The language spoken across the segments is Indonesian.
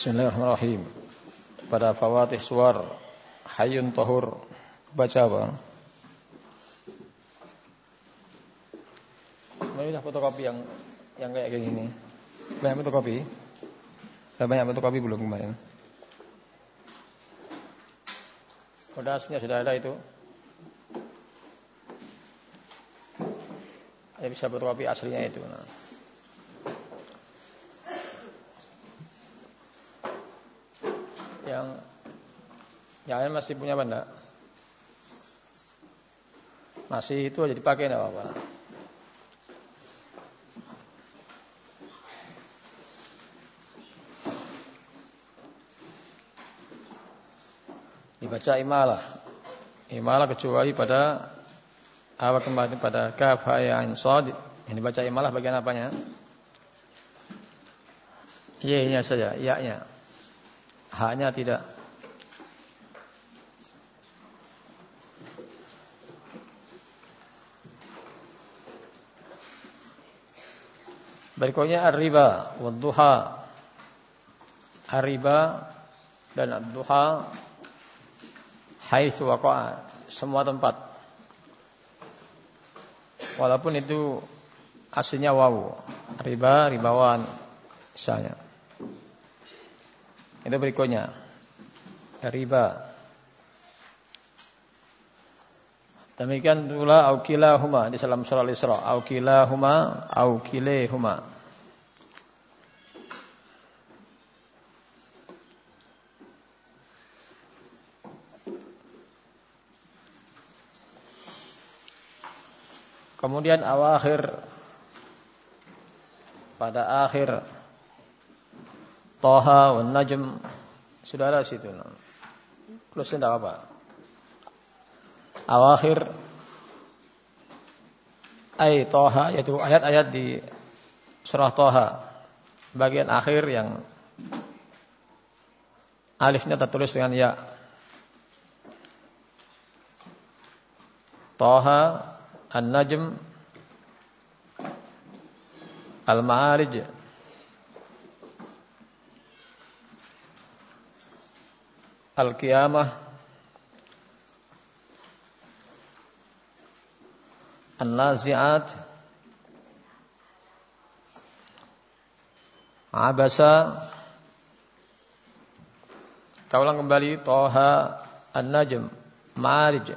Bismillahirrahmanirrahim. Pada fawatih suar Hayyun Tahur baca apa? Marilah fotokopi yang yang kayak gini. Banyak fotokopi? Sudah banyak fotokopi belum kemarin? Kodasnya sudah ada itu. Ya bisa fotokopi aslinya itu. Nah. Yang yang lain masih punya benda? Masih itu aja dipakai enggak apa-apa. Dibaca imalah. Imalah kecuali pada apa kembali pada kaf ya ain sad. Ini baca imalah bagian apanya? Y-nya saja, ya-nya. Haknya tidak. Berikutnya ar-riba wad-duha. Ar-riba dan ad-duha haitsu waqa'a semua tempat. Walaupun itu aslinya wawu. Riba, ribawan misalnya. Itu berikutnya. Riba. Demikian pula aukilahuma di dalam surah Al-Isra. Aukilahuma, aukilehuma. Kemudian awakhir pada akhir Toha wa Najm. Sudah ada situ. Plus tidak apa awakhir ay Toha yaitu ayat-ayat di surah Toha bagian akhir yang alifnya tertulis dengan ya. Toha An-Najm Al-Ma'arij Al-Qiyamah. An-Nazi'at. Abasa. Kita kembali. Toha An-Najm Ma'arij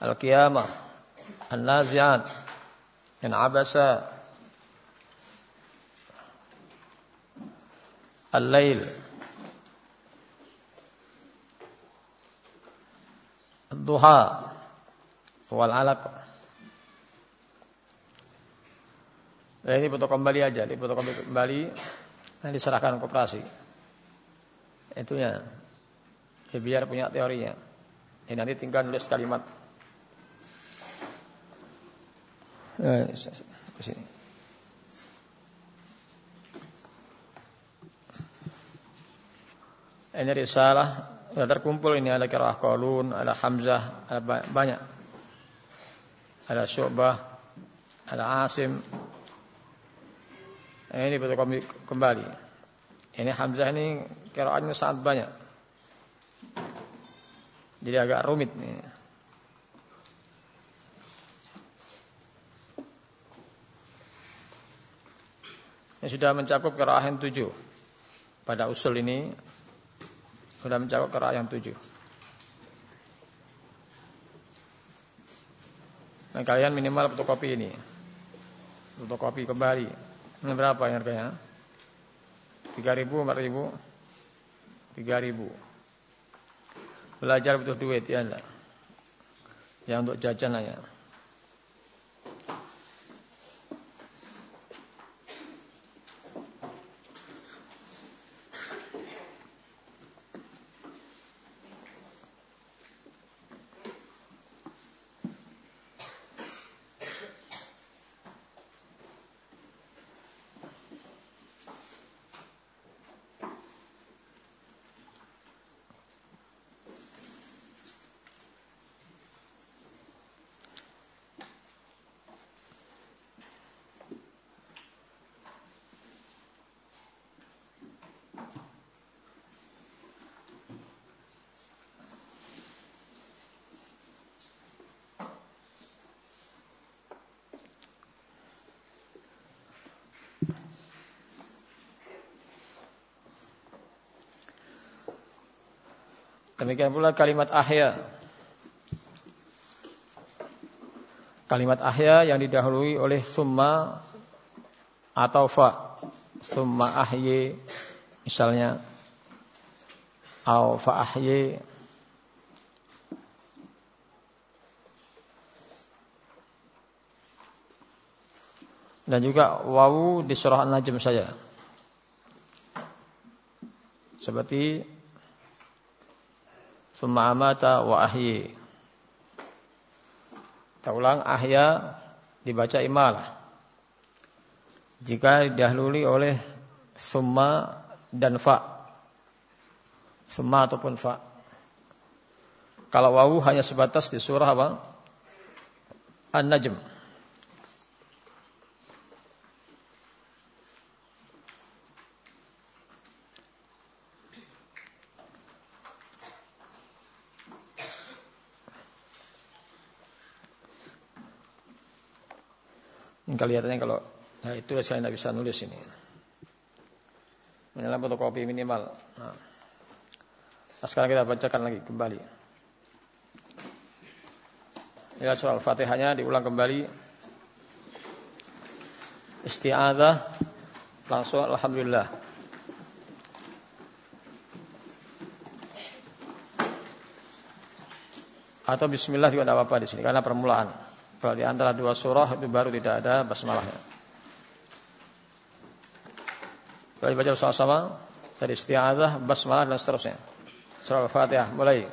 Al-Qiyamah An-Nazi'at. An Abasa. Al-Lail Duha Wal Alaq Nah, ini foto kembali aja, di foto kembali yang diserahkan koperasi. Itunya. Ya, biar punya teorinya. Ini nanti tinggal nulis kalimat. Eh. Ini risalah sudah terkumpul ini ada kirah Qalun, ada Hamzah, ada banyak. Ada Syu'bah, ada Asim, Eh, ini betul kembali. Ini Hamzah ini kiraannya sangat banyak. Jadi agak rumit nih. Ini sudah mencakup kiraah yang tujuh. Pada usul ini sudah mencakup kiraah yang tujuh. Nah kalian minimal fotokopi ini. Fotokopi kembali. Ini berapa harganya? 3000, 4000? 3000. Belajar butuh duit ya enggak? Ya untuk jajan aja. Demikian pula kalimat ahya. Kalimat ahya yang didahului oleh summa atau fa. Summa ahye misalnya. Au fa ahye. Dan juga wawu di surah An-Najm saja. Seperti Summa amata wa ahyi. Kita ulang ahya dibaca imalah. Jika didahului oleh summa dan fa. Summa ataupun fa. Kalau wawu hanya sebatas di surah apa? An-Najm. Kelihatannya kalau nah itu saya tidak bisa nulis ini. Menyalah fotokopi minimal. Nah. nah, sekarang kita bacakan lagi kembali. Ya surah Al-Fatihahnya diulang kembali. Isti'adzah langsung alhamdulillah. Atau bismillah juga tidak apa-apa di sini karena permulaan. Kalau di antara dua surah itu baru tidak ada basmalahnya. Kalau dibaca bersama-sama dari isti'adzah, basmalah dan seterusnya. Surah Al-Fatihah mulai.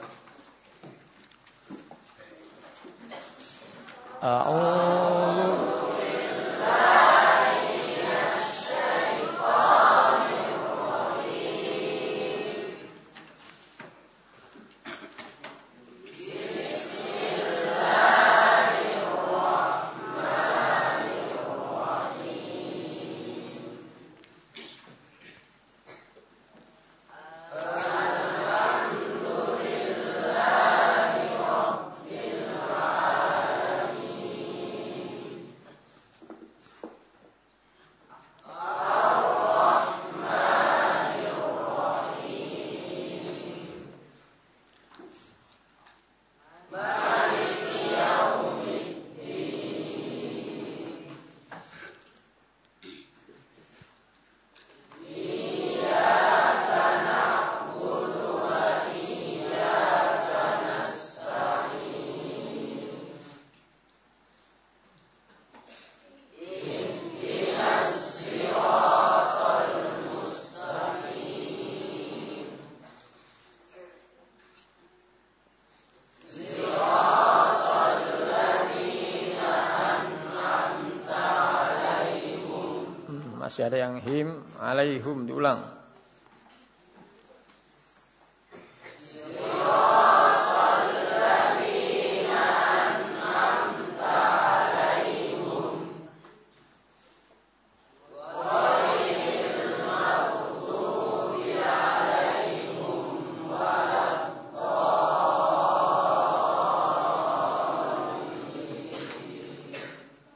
Masih ada yang him alaihum diulang.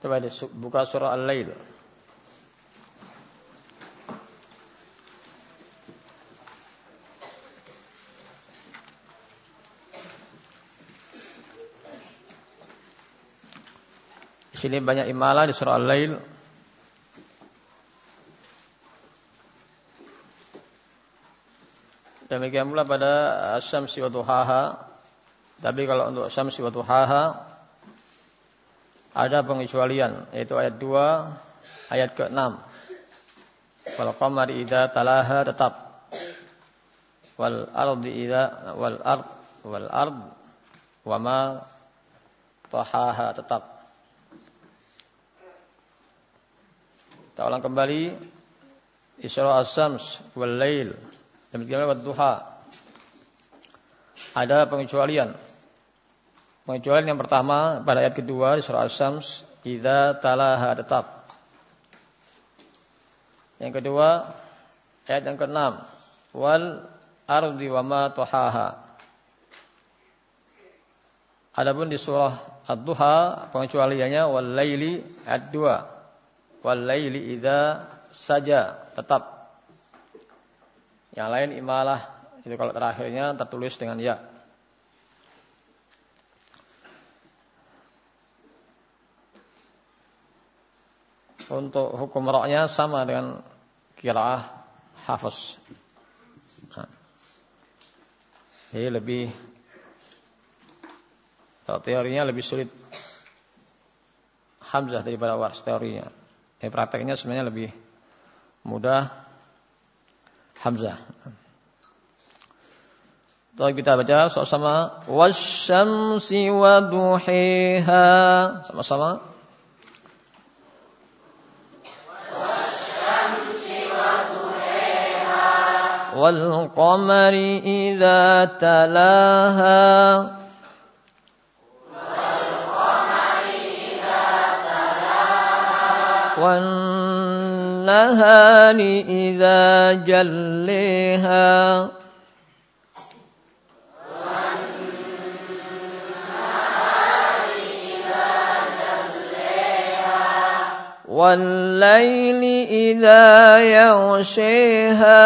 Coba buka surah Al-Lail. Sini banyak imalah di surah Al-Lail. Demikian pula pada Syamsi wa Duhaha. Tapi kalau untuk Syamsi wa Duhaha ada pengecualian yaitu ayat 2 ayat ke-6. Wal qamari idza talaha tetap. Wal ardi idza wal ard wal ard wa ma tahaha tetap. Kita ulang kembali Isra as-sams wal lail demikian wad duha. Ada pengecualian. Pengecualian yang pertama pada ayat kedua di surah As-Sams, idza talaha tetap. Yang kedua, ayat yang keenam, wal ardi wa ma tuhaha. Adapun di surah Ad-Duha pengecualiannya wal laili ayat walaili idza saja tetap. Yang lain imalah itu kalau terakhirnya tertulis dengan ya. Untuk hukum roknya sama dengan kiraah hafaz. Nah. jadi lebih teorinya lebih sulit. Hamzah daripada Wars teorinya. Eh, prakteknya sebenarnya lebih mudah Hamzah. Tapi kita baca sama-sama wasyamsi wa duhiha sama-sama والقمر إذا تلاها والنهار إذا جليها. والليل إذا يغشيها.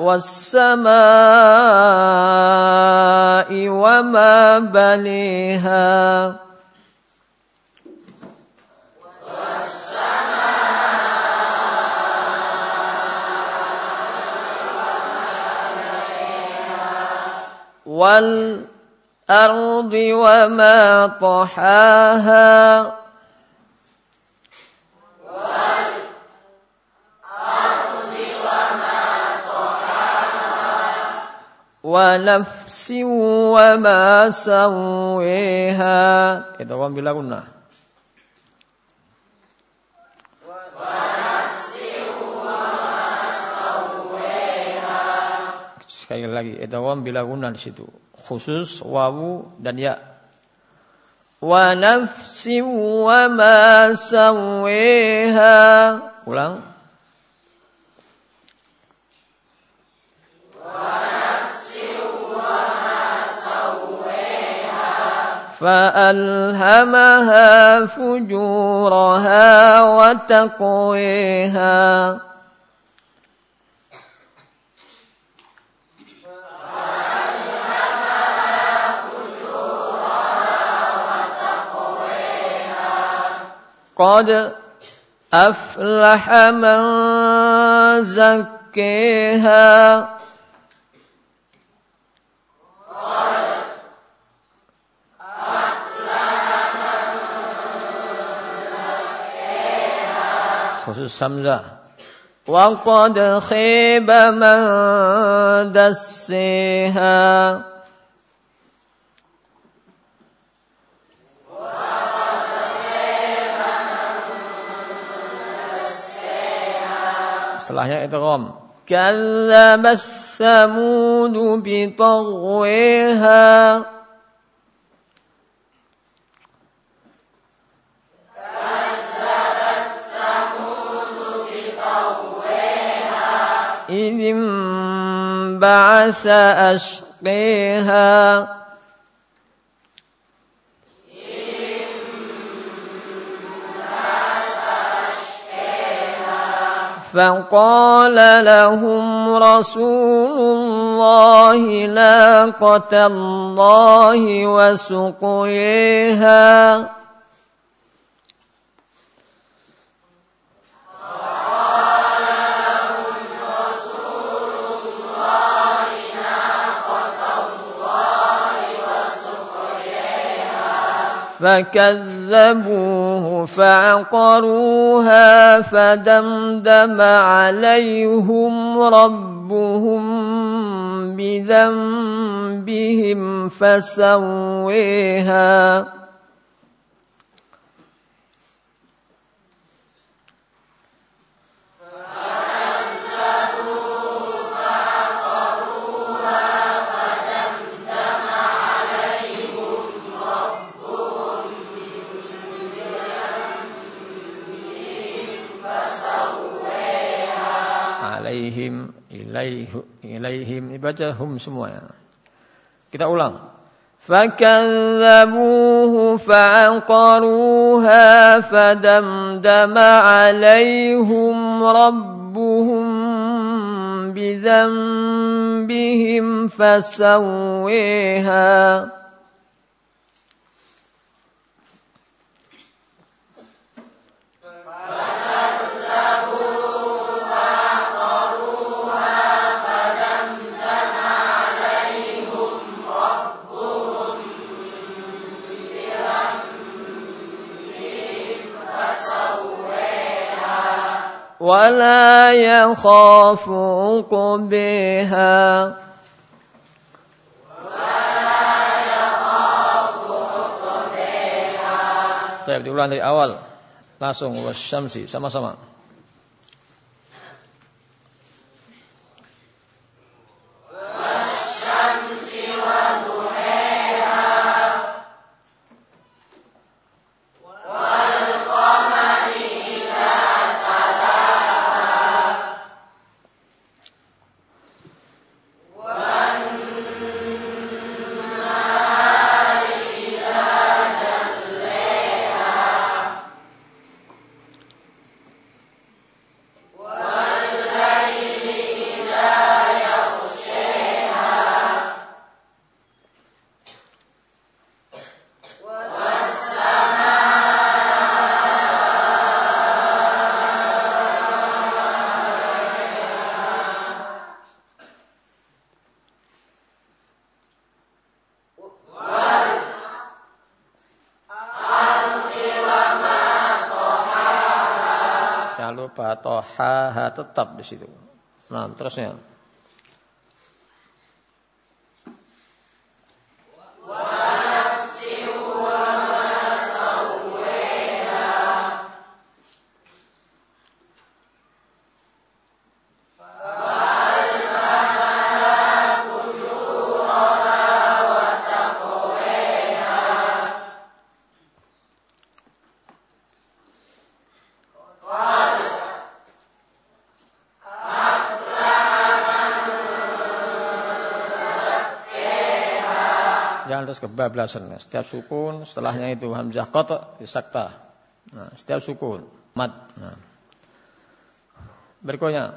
والسماء وما بنيها. والأرض وما طحاها. ونفس وما سويها kita wam bila kunna sekali lagi idgham bila guna di situ khusus wawu dan ya wa nafsi wa ma sawaiha ulang فألهمها فجورها وتقويها. قد أفلح من زكيها. khusus Hamzah. وقد خيب من دسها setelahnya idgham كذب الثمود بطغواها انبعث أشقيها فقال لهم رسول الله ناقة الله وسقيها فكذبوه فعقروها فدمدم عليهم ربهم بذنبهم فسويها ilaihim dibaca hum semua kita ulang. فكذبوه فعقروها فدمدم عليهم ربهم بذنب بهم فسويها. ولا يخاف عقبها Baik, diulang dari awal. Langsung wasyamsi sama-sama. Atau ha ha tetap di situ. Nah, terusnya. Kebablasan. Setiap sukun setelahnya itu hamzah qata sakta. Nah, setiap sukun mad. Nah. Berikutnya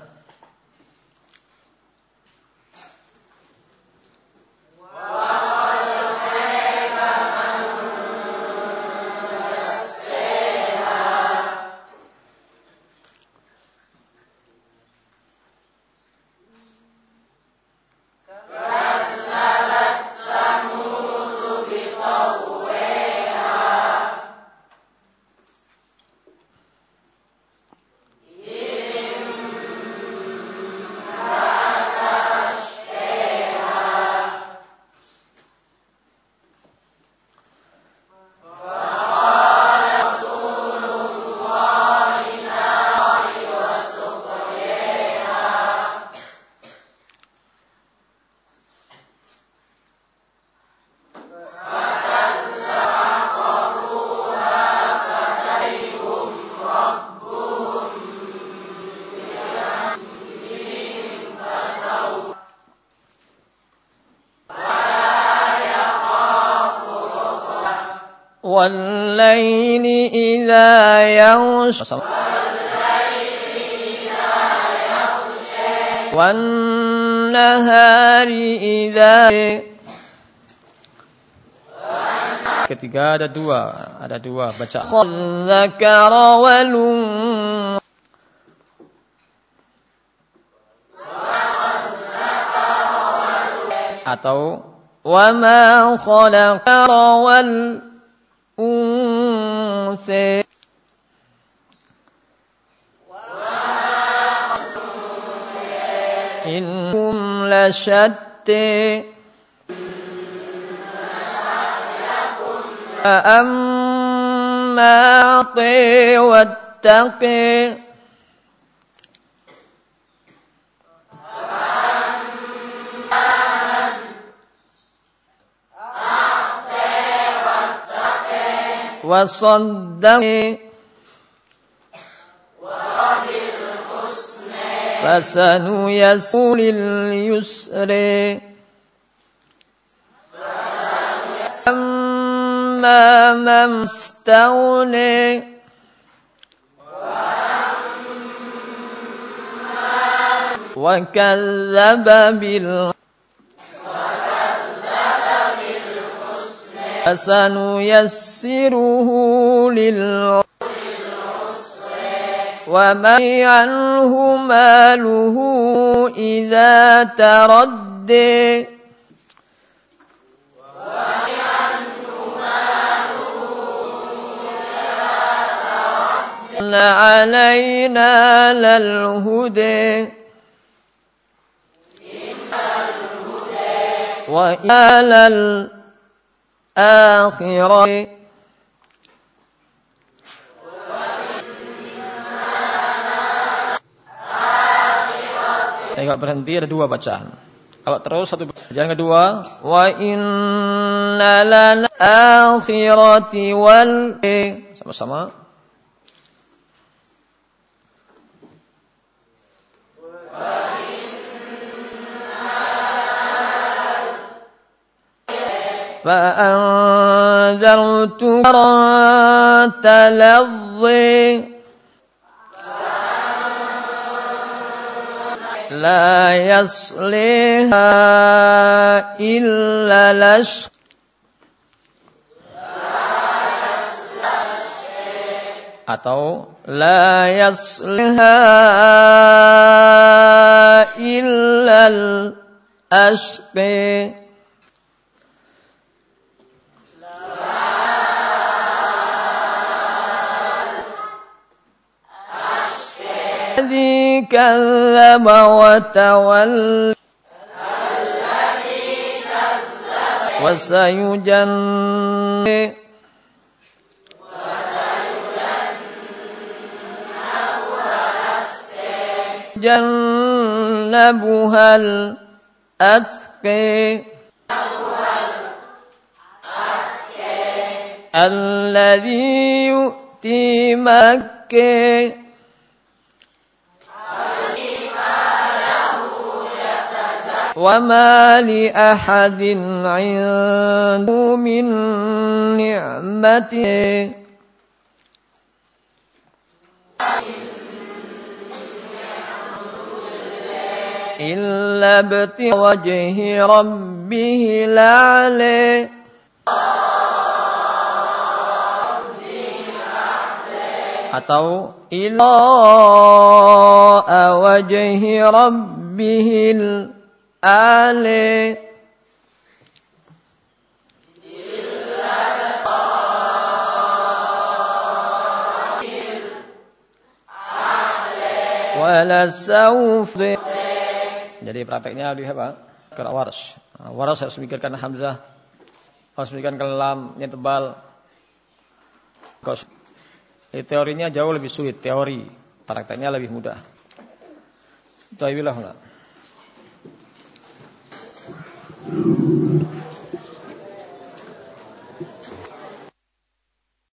والليل إذا يغشى والنهار إذا Ketiga ada dua, ada dua baca. Khadzakara walun atau wa ma khalaqa wal أنثى إنهم لشتى فأما طي واتقي وصدق فسنيسر لليسر. أما من استغني وكذب بالحق فسنيسره للعسر ومن عنه ماله إذا تردي علينا للهدي وإلى الآخرة Kalau berhenti ada dua bacaan. Kalau terus satu bacaan kedua. Wa inna lana akhirati wal sama-sama. فأنذرتك تلظي لا يصليها إلا لشق atau la yasliha illa al-ashqi الذي كذب وتولى وسيجنب جنبها الأتقي الذي يؤتي مكة. وما لأحد عنده من نعمة إلا ابتغاء وجه ربه الأعلى. atau إلى وجه ربه الأعلى آله ولسوف Jadi prakteknya lebih apa? Kira waras. Nah, waras harus memikirkan hamzah. Harus memikirkan kelam, yang tebal. Eh, teorinya jauh lebih sulit, teori. Prakteknya lebih mudah. Itu ayolah. Thank you.